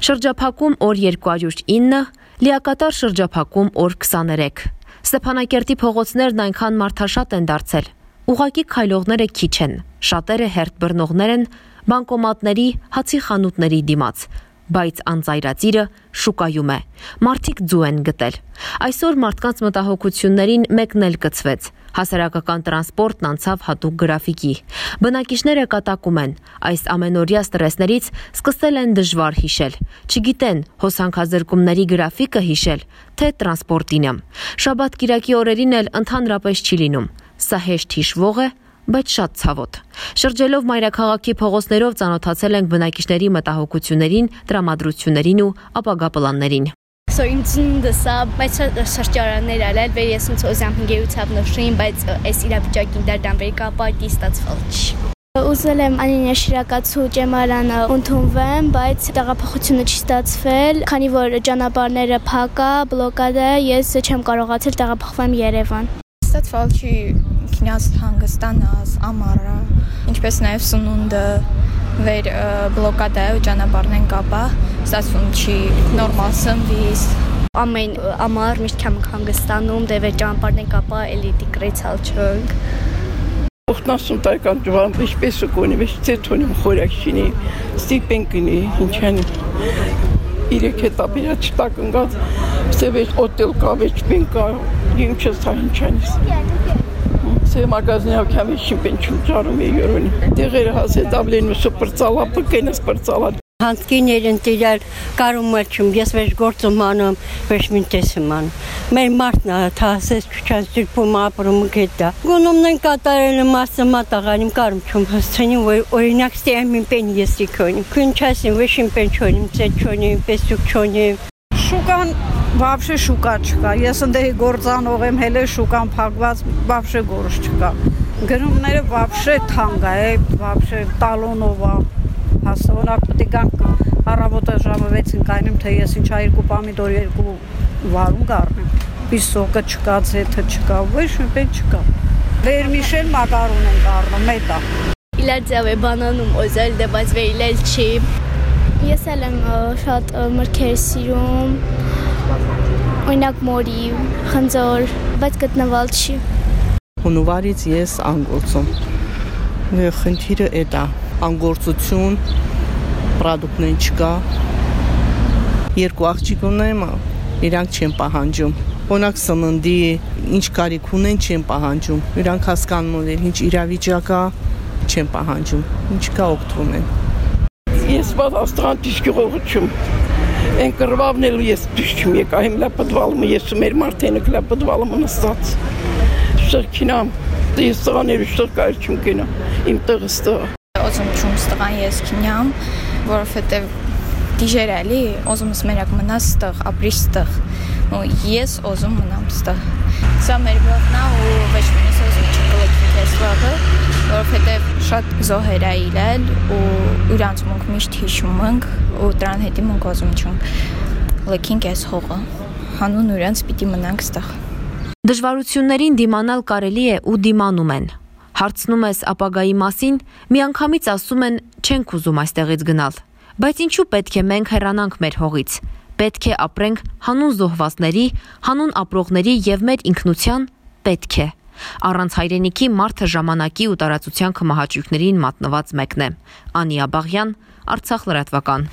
Շրջափակում օր 209, լիակատար շրջափակում օր 23։ Ստեփանակերտի փողոցներն այնքան մարդաշատ են դարձել։ Ուղակի քայլողները քիչ են, շատերը հերթ բռնողներ են բանկոմատների, հացի խանութների դիմաց բայց անծայրածիրը շուկայում է։ Մարդիկ ձու են գտել։ Այսօր մարդկանց մտահոգություններին մեկն էլ կծվեց։ Հասարակական տրանսպորտն անցավ հատուկ գրաֆիկի։ Բնակիչները կատակում են, այս ամենօրյա ստրեսներից սկսել են դժվար հիշել։ Չգիտեն հոսանքազրկումների գրաֆիկը հիշել, թե տրանսպորտինը։ Շաբաթ կիրակի օրերին էլ ընդհանրապես չի լինում։ Սա հեշտ հիշվող է, բայց շատ ցավոտ։ Շրջելով մայրաքաղաքի փողոցներով ծանոթացել ենք բնակիչների մտահոգություններին, տրամադրություններին ու ապագա պլաններին։ So ինձ դասա բայց սրճարաններ արել, վեր ես ոնց օզամ հնգերությամբ նշրին, բայց այս իրավիճակին դարձան վեր կապակի ստացվել չի։ Ուզել եմ անինե շիրակացու ճեմարանը ընդունվեմ, բայց տեղափոխությունը չի ստացվել, քանի որ ճանապարհները փակ է, բլոկադ է, ես չեմ կարողացել տեղափոխվեմ Երևան։ Ստացվել չի քնած հանգստանաս, ամառը, ինչպես նաև սնունդը վեր բլոկադա ու ճանապարհն են կապա, ստացվում չի նորմալ սնվիս ամեն ամառ միշտ կամ հանգստանում, դե վեր ճանապարհն են կապա, էլի դիկրեցալ չոնք 80 տարեկան ջվան ինչպես կոնի, ոչ թե թոնիմ խորակշինի, ստիպեն կնի, ինչ են իրեք հետա բիրա չտակ ընկած, սեվեջ օտել կա, վեջ պեն կա, ինչ չսա ինչ անիս։ Սե մագազնյավ քամի շիմպեն չուճարում է յորոնի։ Դեղերը հասե դավլեն ու սուպրծալա, պկենս պրծալա։ Հանցքիներ են տիրել, կարում էլ չում, ես վեշ գործում անում, վեշ մին տեսում անում։ Մեր մարդն թասես չուչան սիրպում ապրում գետա։ Գոնում են կատարել մասը մատաղանիմ կարում չում հասցնի, որ օրինակ ստեյեմ մին պեն ես իկոնիմ։ Քուն չասին, վեշ ին պեն չոնիմ, ծե չոնիմ, պեսուկ չոնիմ։ Շուկան բավշե շուկա չկա։ Ես ընդե գործանող եմ, հելե շուկան փակված, բավշե գործ չկա։ Գնումները բավշե թանկ է, բավշե տալոնով է հասունակ պետք է գանք առավոտը ժամը 6-ին կայնեմ թե ես ինչա երկու պամիդոր երկու վարում կառնեմ պիսոկը չկա ձեթը չկա ոչ մեկ չկա վերմիշել մակարոն են կառնում մետա իլարձիավ է բանանում օզել դե բայց վերիլել չի ես էլ եմ շատ մրգեր սիրում օրինակ մորի խնձոր բայց գտնվալ չի հունվարից ես անգործում խնդիրը է դա անգործություն, պրոդուկտներ չկա։ Երկու աղջիկ ունեմ, իրանք չեն պահանջում։ Օրինակ սննդի ինչ կարիք ունեն չեն պահանջում։ Իրանք հասկանում են ինչ իրավիճակ է, չեն պահանջում։ Ինչ կա օգտվում են։ Ես պատասխան դիսկողություն Են կրվավն էլ ես դիշում եկա իմ լապտվալը ես մեր մարդենը լապտվալը մնացած շրքինամ ես տղաներ շրք կայր չում կենա իմ տղս տղա Ոզում չում ստղան ես քինյամ, որովհետև դիժեր էլի, ոզում ես մերակ մնաս ստղ, ապրիշ ստղ։ ու ես ոզում մնամ ստղ։ Սա մեր բողնա ու ոչ մենս ոզում չկլոկի տեսվաղը, որովհետև շատ զոհեր է իլել ու իրանց մոնք միշտ հիշում ենք ու դրան հետի մոնք ոզում չունք։ Լեքին կես հողը։ Հանուն իրանց պիտի մնանք ստղ։ Դժվարություններին դիմանալ կարելի է ու դիմանում են Հարցնում ես ապագայի մասին, միանգամից ասում են չենք ուզում այստեղից գնալ։ Բայց ինչու պետք է մենք հեռանանք մեր հողից։ Պետք է ապրենք հանուն զոհվածների, հանուն ապրողների եւ մեր ինքնության պետք է։ Առանց հայրենիքի մարդը ժամանակի ու տարածության կմահաճույքներին մատնված մեկն է։ Անի Աբաղյան, Արցախ լրատվական։